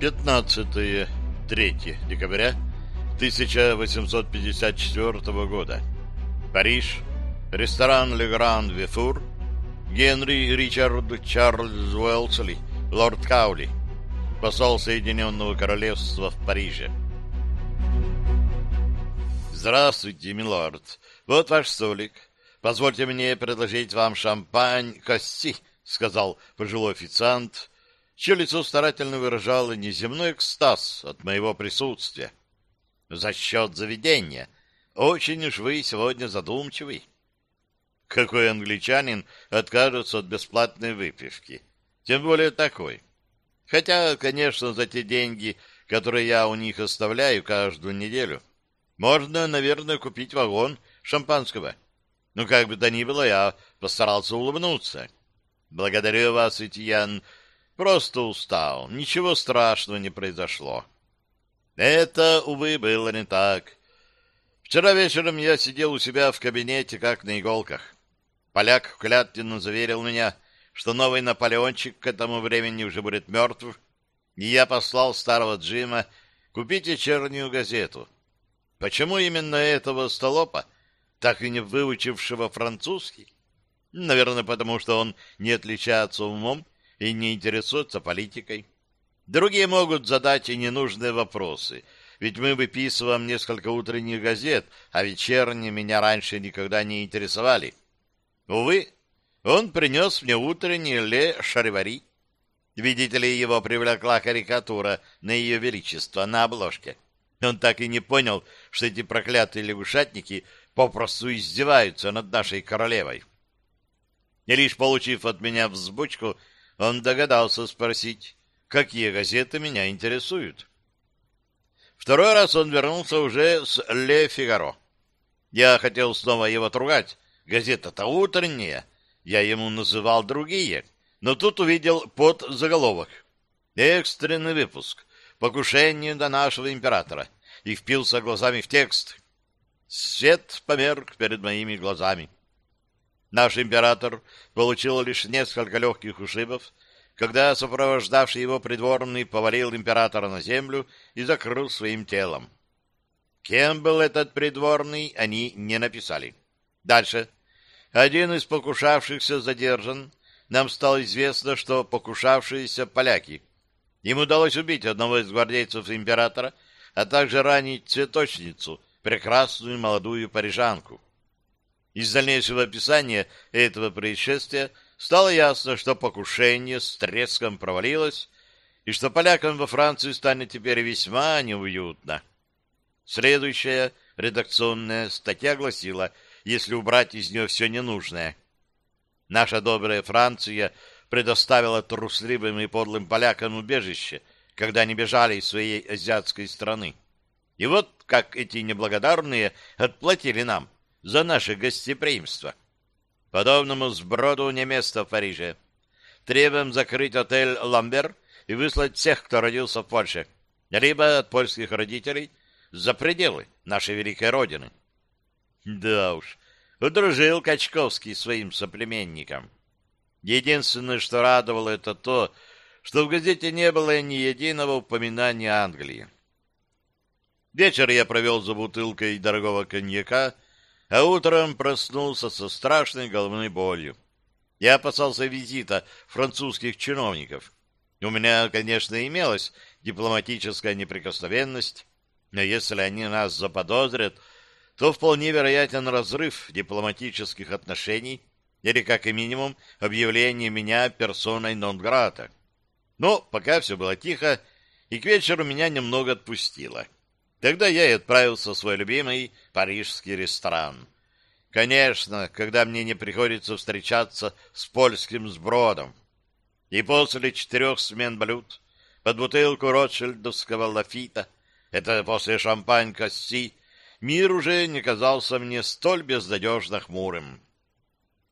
15-3 декабря 1854 года. Париж. Ресторан «Ле Гранд Вифур». Генри Ричард Чарльз Уэлсли, лорд Каули, посол Соединенного Королевства в Париже. Здравствуйте, милорд. Вот ваш столик. Позвольте мне предложить вам шампань Кости, сказал пожилой официант, чье лицо старательно выражало неземной экстаз от моего присутствия. За счет заведения. Очень уж вы сегодня задумчивый. Какой англичанин откажется от бесплатной выпивки? Тем более такой. Хотя, конечно, за те деньги, которые я у них оставляю каждую неделю, можно, наверное, купить вагон шампанского. Ну, как бы то ни было, я постарался улыбнуться. Благодарю вас, Этьян, Просто устал. Ничего страшного не произошло. Это, увы, было не так. Вчера вечером я сидел у себя в кабинете, как на иголках. Поляк клятвенно заверил меня, что новый Наполеончик к этому времени уже будет мертв, и я послал старого Джима купить вечернюю газету. Почему именно этого столопа, так и не выучившего французский? Наверное, потому что он не отличается умом и не интересуется политикой. Другие могут задать и ненужные вопросы, ведь мы выписываем несколько утренних газет, а вечерние меня раньше никогда не интересовали. Увы, он принес мне утренний Ле Шаривари. Видите ли, его привлекла карикатура на ее величество на обложке. Он так и не понял, что эти проклятые лягушатники попросту издеваются над нашей королевой. И лишь получив от меня взбучку, он догадался спросить, какие газеты меня интересуют. Второй раз он вернулся уже с «Ле Фигаро». Я хотел снова его тругать. Газета-то утренняя. Я ему называл другие. Но тут увидел под заголовок. Экстренный выпуск. Покушение до нашего императора. И впился глазами в текст. Свет померк перед моими глазами. Наш император получил лишь несколько легких ушибов, когда сопровождавший его придворный повалил императора на землю и закрыл своим телом. Кем был этот придворный, они не написали. Дальше. Один из покушавшихся задержан. Нам стало известно, что покушавшиеся поляки. Им удалось убить одного из гвардейцев императора, а также ранить цветочницу, прекрасную молодую парижанку. Из дальнейшего описания этого происшествия стало ясно, что покушение с треском провалилось, и что полякам во Франции станет теперь весьма неуютно. Следующая редакционная статья гласила, если убрать из нее все ненужное. Наша добрая Франция предоставила трусливым и подлым полякам убежище, когда они бежали из своей азиатской страны. И вот как эти неблагодарные отплатили нам за наше гостеприимство. Подобному сброду не место в Париже. Требуем закрыть отель «Ламбер» и выслать всех, кто родился в Польше, либо от польских родителей за пределы нашей великой родины. Да уж, удружил Качковский своим соплеменникам. Единственное, что радовало, это то, что в газете не было ни единого упоминания Англии. Вечер я провел за бутылкой дорогого коньяка а утром проснулся со страшной головной болью. Я опасался визита французских чиновников. У меня, конечно, имелась дипломатическая неприкосновенность, но если они нас заподозрят, то вполне вероятен разрыв дипломатических отношений или, как и минимум, объявление меня персоной нон-грата. Но пока все было тихо, и к вечеру меня немного отпустило. Тогда я и отправился в свой любимый парижский ресторан. Конечно, когда мне не приходится встречаться с польским сбродом. И после четырех смен блюд под бутылку ротшильдовского лафита, это после шампань Касси, мир уже не казался мне столь безнадежно хмурым.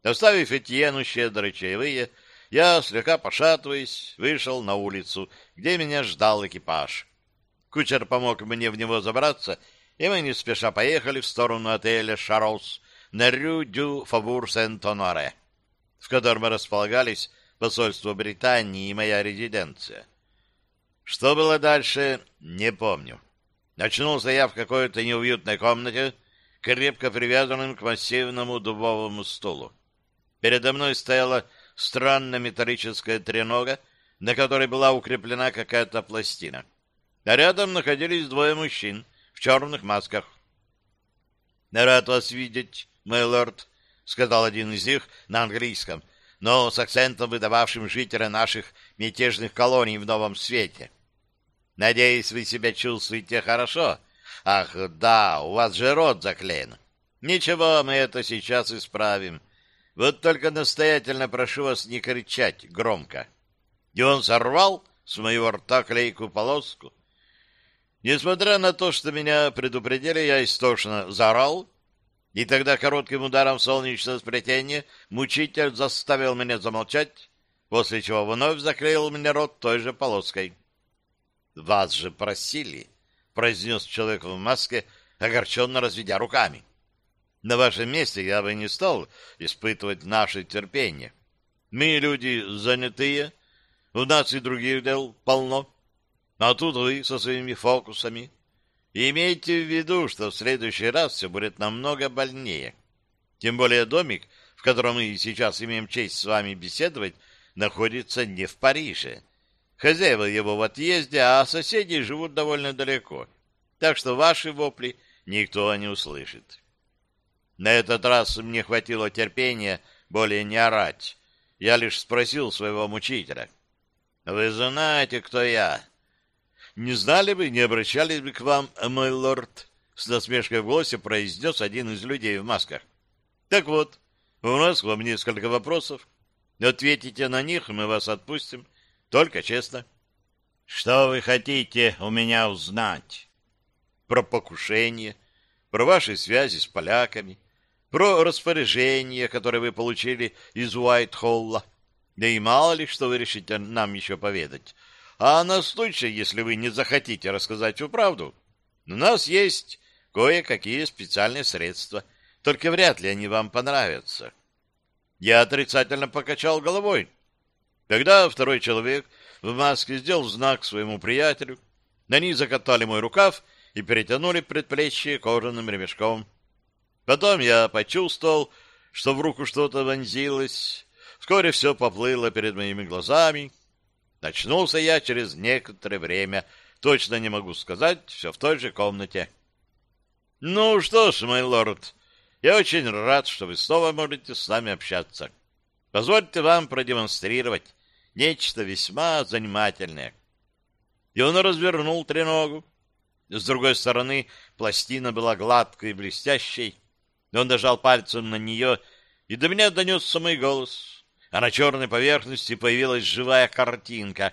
Оставив Этьену щедрые чаевые, я, слегка пошатываясь, вышел на улицу, где меня ждал экипаж. Кучер помог мне в него забраться, и мы не спеша поехали в сторону отеля «Шарос» на Рю-Дю Фавур-Сент-Оноре, в котором располагались посольство Британии и моя резиденция. Что было дальше, не помню. Очнулся я в какой-то неуютной комнате, крепко привязанным к массивному дубовому стулу. Передо мной стояла странная металлическая тренога, на которой была укреплена какая-то пластина. А рядом находились двое мужчин в черных масках. «Рад вас видеть, мой лорд», — сказал один из них на английском, но с акцентом, выдававшим жителя наших мятежных колоний в новом свете. «Надеюсь, вы себя чувствуете хорошо. Ах, да, у вас же рот заклеен. Ничего, мы это сейчас исправим. Вот только настоятельно прошу вас не кричать громко». И он сорвал с моего рта клейкую полоску, Несмотря на то, что меня предупредили, я истошно заорал, и тогда коротким ударом солнечного сплетения мучитель заставил меня замолчать, после чего вновь заклеил мне рот той же полоской. — Вас же просили, — произнес человек в маске, огорченно разведя руками. — На вашем месте я бы не стал испытывать наше терпение. Мы люди занятые, у нас и других дел полно. А тут вы со своими фокусами. И имейте в виду, что в следующий раз все будет намного больнее. Тем более домик, в котором мы сейчас имеем честь с вами беседовать, находится не в Париже. Хозяева его в отъезде, а соседи живут довольно далеко. Так что ваши вопли никто не услышит. На этот раз мне хватило терпения более не орать. Я лишь спросил своего мучителя. «Вы знаете, кто я?» Не знали бы, не обращались бы к вам, мой лорд, с насмешкой в голосе произнес один из людей в масках. Так вот, у нас к вам несколько вопросов. Ответите на них, мы вас отпустим. Только честно. Что вы хотите у меня узнать? Про покушение, про ваши связи с поляками, про распоряжение, которое вы получили из Уайт-Холла. Да и мало ли, что вы решите нам еще поведать. А на случай, если вы не захотите рассказать всю правду, у нас есть кое-какие специальные средства, только вряд ли они вам понравятся. Я отрицательно покачал головой. Когда второй человек в маске сделал знак своему приятелю, они закатали мой рукав и перетянули предплечье кожаным ремешком. Потом я почувствовал, что в руку что-то вонзилось. Вскоре все поплыло перед моими глазами, Очнулся я через некоторое время. Точно не могу сказать, все в той же комнате. Ну что ж, мой лорд, я очень рад, что вы снова можете с нами общаться. Позвольте вам продемонстрировать нечто весьма занимательное. И он развернул треногу. С другой стороны, пластина была гладкой и блестящей. Он дожал пальцем на нее, и до меня донесся мой голос а на черной поверхности появилась живая картинка.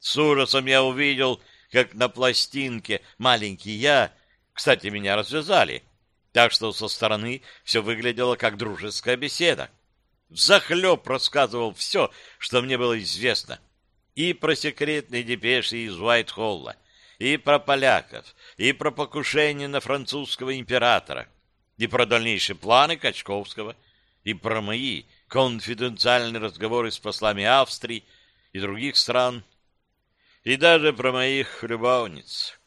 С ужасом я увидел, как на пластинке маленький я, кстати, меня развязали, так что со стороны все выглядело как дружеская беседа. Взахлеб рассказывал все, что мне было известно. И про секретные депеши из Уайт-Холла, и про поляков, и про покушение на французского императора, и про дальнейшие планы Качковского, и про мои конфиденциальные разговоры с послами Австрии и других стран, и даже про моих любовниц.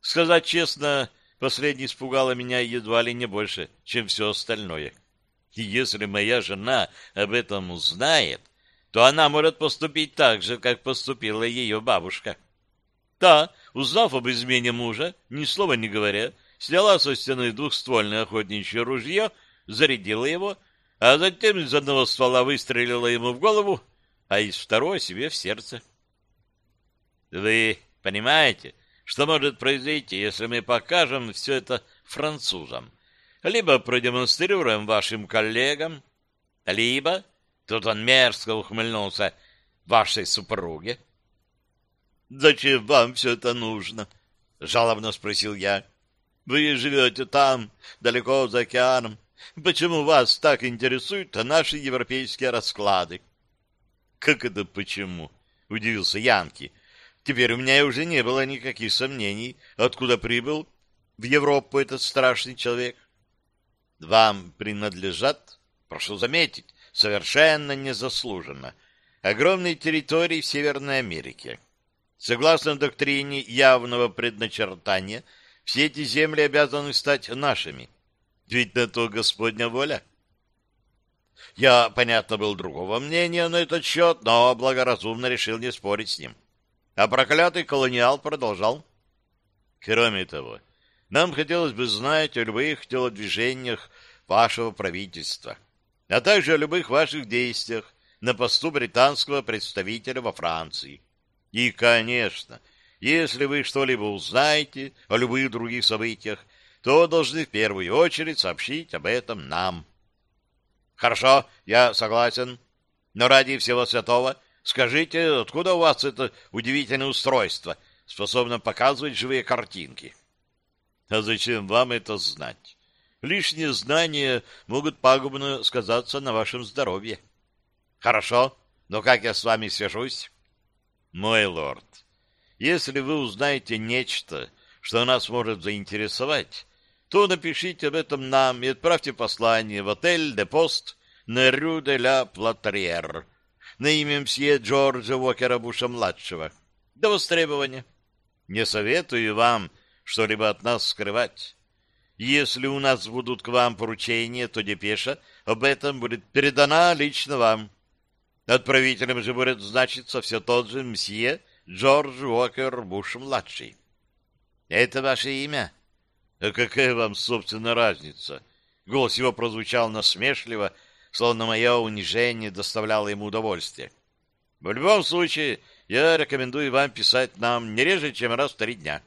Сказать честно, последнее испугало меня едва ли не больше, чем все остальное. И если моя жена об этом узнает, то она может поступить так же, как поступила ее бабушка. Та, узнав об измене мужа, ни слова не говоря, сняла со стены двухствольное охотничье ружье, зарядила его а затем из одного ствола выстрелила ему в голову, а из второго себе в сердце. Вы понимаете, что может произойти, если мы покажем все это французам? Либо продемонстрируем вашим коллегам, либо, тут он мерзко ухмыльнулся, вашей супруге. «Зачем вам все это нужно?» — жалобно спросил я. «Вы живете там, далеко за океаном, Почему вас так интересуют наши европейские расклады? Как это почему? Удивился Янки. Теперь у меня уже не было никаких сомнений, откуда прибыл в Европу этот страшный человек. Вам принадлежат, прошу заметить, совершенно незаслуженно, огромные территории в Северной Америке. Согласно доктрине явного предначертания, все эти земли обязаны стать нашими. Ведь на то Господня воля. Я, понятно, был другого мнения на этот счет, но благоразумно решил не спорить с ним. А проклятый колониал продолжал. Кроме того, нам хотелось бы знать о любых телодвижениях вашего правительства, а также о любых ваших действиях на посту британского представителя во Франции. И, конечно, если вы что-либо узнаете о любых других событиях, то должны в первую очередь сообщить об этом нам. Хорошо, я согласен. Но ради всего святого скажите, откуда у вас это удивительное устройство, способное показывать живые картинки? А зачем вам это знать? Лишние знания могут пагубно сказаться на вашем здоровье. Хорошо, но как я с вами свяжусь? Мой лорд, если вы узнаете нечто, что нас может заинтересовать, то напишите об этом нам и отправьте послание в отель «Де Пост» на Рю де ля Платриер на имя мсье Джорджа Уокера Буша-младшего. До востребования. Не советую вам что-либо от нас скрывать. Если у нас будут к вам поручения, то депеша об этом будет передана лично вам. Отправителем же будет значиться все тот же мсье Джордж Уокер Буш-младший. Это ваше имя? А какая вам, собственно, разница? Голос его прозвучал насмешливо, словно мое унижение доставляло ему удовольствие. В любом случае, я рекомендую вам писать нам не реже, чем раз в три дня.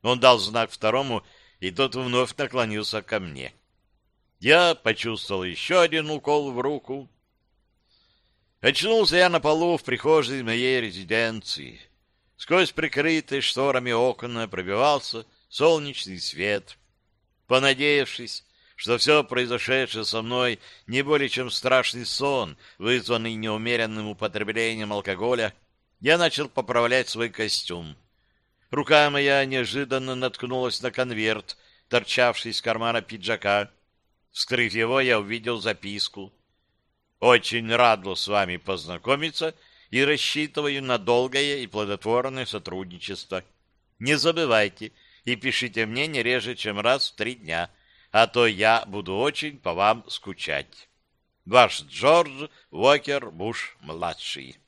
Он дал знак второму, и тот вновь наклонился ко мне. Я почувствовал еще один укол в руку, Очнулся я на полу в прихожей моей резиденции. Сквозь прикрытые шторами окна пробивался солнечный свет. Понадеявшись, что все произошедшее со мной не более чем страшный сон, вызванный неумеренным употреблением алкоголя, я начал поправлять свой костюм. Рука моя неожиданно наткнулась на конверт, торчавший из кармана пиджака. Вскрыв его, я увидел записку. Очень рад был с вами познакомиться и рассчитываю на долгое и плодотворное сотрудничество. Не забывайте и пишите мне не реже, чем раз в три дня, а то я буду очень по вам скучать. Ваш Джордж Уокер Буш-младший